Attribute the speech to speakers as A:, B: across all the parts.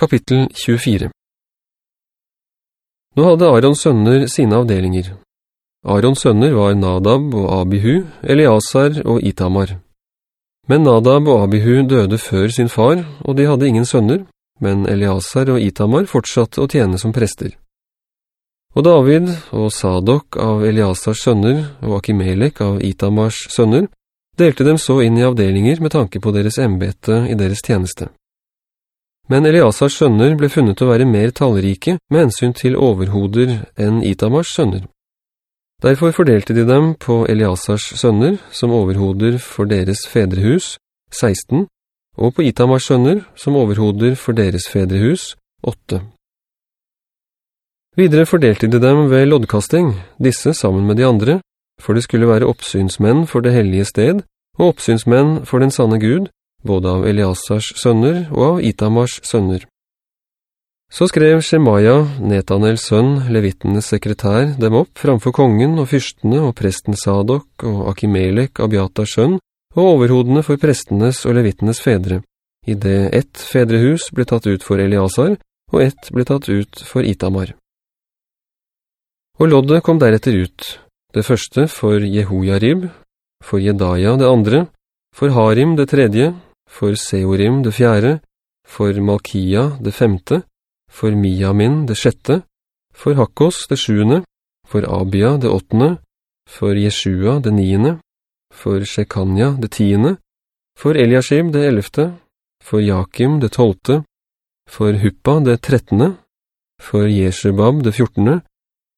A: Kapittel 24 Nå hadde Arons sønner sine avdelinger. Arons sønner var Nadab og Abihu, Eliasar og Itamar. Men Nadab og Abihu døde før sin far, og de hadde ingen sønner, men Eliasar og Itamar fortsatte å tjene som prester. Og David og Sadok av Eliasars sønner og Akimelek av Itamars sønner delte dem så inn i avdelinger med tanke på deres embete i deres tjeneste. Men Eliasars sønner ble funnet å være mer tallrike med hensyn til overhoder enn Itamars sønner. Derfor fordelte de dem på Eliasars sønner som overhoder for deres fedrehus, 16, og på Itamars sønner som overhoder for deres fedrehus, 8. Videre fordelte de dem ved loddkasting, disse sammen med de andre, for det skulle være oppsynsmenn for det hellige sted, og oppsynsmenn for den sanne Gud, både av Eliasars sønner og av Itamars sønner. Så skrev Shemaya, Netanels sønn, levittenes sekretær, dem opp framfor kongen og fyrstene og presten Sadok og Akimelek, Abiatars sønn, og overhodene for prestenes og levittenes fedre, i det ett fedrehus ble tatt ut for Eliasar, og ett ble tatt ut for Itamar. Og loddet kom deretter ut, det første for Jehoiarib, for Jedaja det andre, for Harim det tredje, for Seorim det fjerde, for Malkia det femte, for Miamin det sjette, for Hakkos det sjuende, for Abia det åttende, for Jeshua det niende, for Shekanya det tiende, for Eliashib det ellevte, for Jakim det tolvte, for Huppa det trettende, for Jeshubab det fjortende,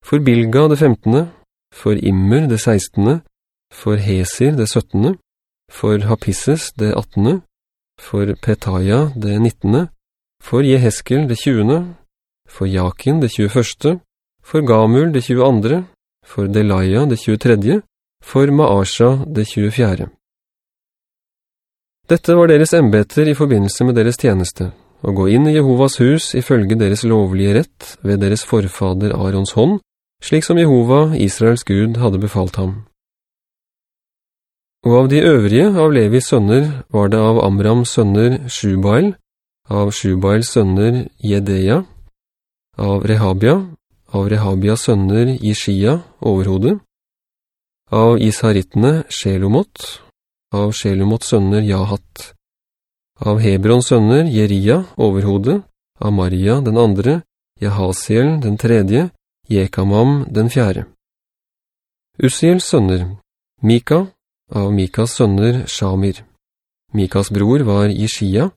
A: for Bilga det femtende, for Immer det sekstende, for Hesir det syttende, for Hapisses det attende, for Petaja det nittende, for Jeheskel det tjuende, for Jakin det tjueførste, for Gamul det tjueandre, for Delaya det tjuetredje, for Maasha det tjuefjerde. Dette var deres embeter i forbindelse med deres tjeneste, å gå inn i Jehovas hus ifølge deres lovlige rett ved deres forfader Arons hånd, slik som Jehova, Israels Gud, hadde befalt ham. Og av de øvrige av Levis sønner var det av Amrams sønner Shubael, av Shubaels sønner Jedeia, av Rehabia, av Rehabias sønner Ishia, overhodet, av Isharittene Shelomot, av Shelomots sønner Jahat, av Hebrons sønner Jeria, overhodet, av Maria den andre, Jahasiel den tredje, Jekamam den fjerde. Usiels sønner, Mika, av Mikas sønner Shamir. Mikas bror var Ishia,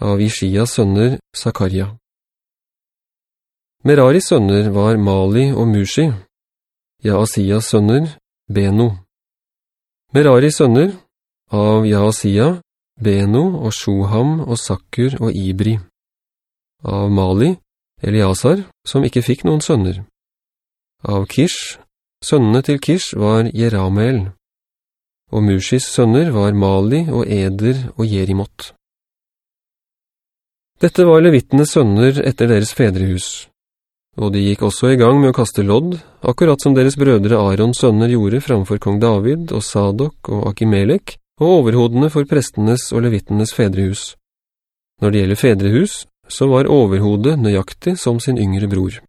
A: av Ishias sønner Zakaria. Meraris sønner var Mali og Mushi, Jaasias sønner Beno. Meraris sønner av Jaasia, Beno og Shoham og Sakkur og Ibri. Av Mali, Eliasar, som ikke fikk noen sønner. Av Kish, sønnene til Kish var Jeramel og Mushis sønner var Mali og Eder og Jerimot. Dette var levittenes sønner etter deres fedrehus, og de gikk også i gang med å kaste lodd, akkurat som deres brødre Arons sønner gjorde framfor kong David og Sadok og Akimelek, og overhodene for prestenes og levittenes fedrehus. Når det gjelder fedrehus, så var overhodet nøyaktig som sin yngre bror.